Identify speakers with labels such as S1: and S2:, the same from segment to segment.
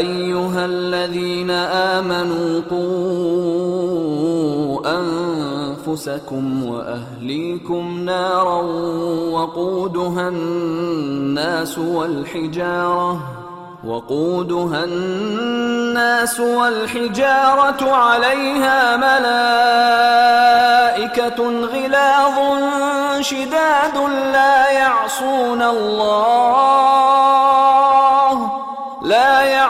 S1: أيها الذين آمنوا قوا أنفسكم وأهليكم نارا وقودها الناس والحجارة وقودها الناس والحجارة عليها ملائكة غلاظ شداد لا يعصون الله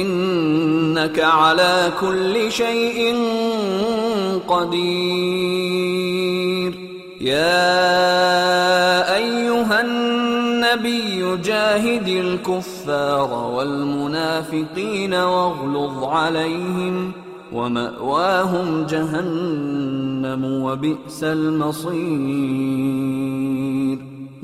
S1: إنك على كل شيء قدير. يا أيها النبي جاهد الكفار والمنافقين واغلظ عليهم ومأواهم جهنم وبئس المصير.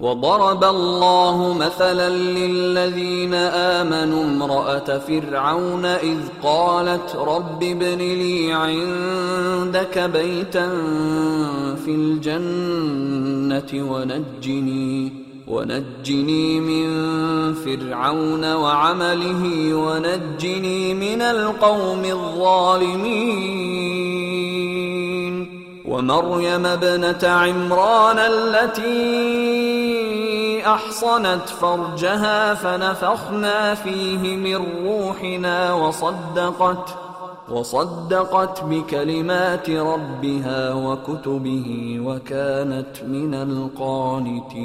S1: وضرب الله مثلا للذين آمنوا امرأة فرعون إذ قالت رب ابن لي عندك بيتا في الجنة ونجني ونجني من فرعون وعمله ونجني من القوم الظالمين ومريم ابنة عمران التي أحصنت فرجها فنفخنا فيه من روحنا وصدقت وصدقت بكلمات ربها وكتبه وكانت من القانتين.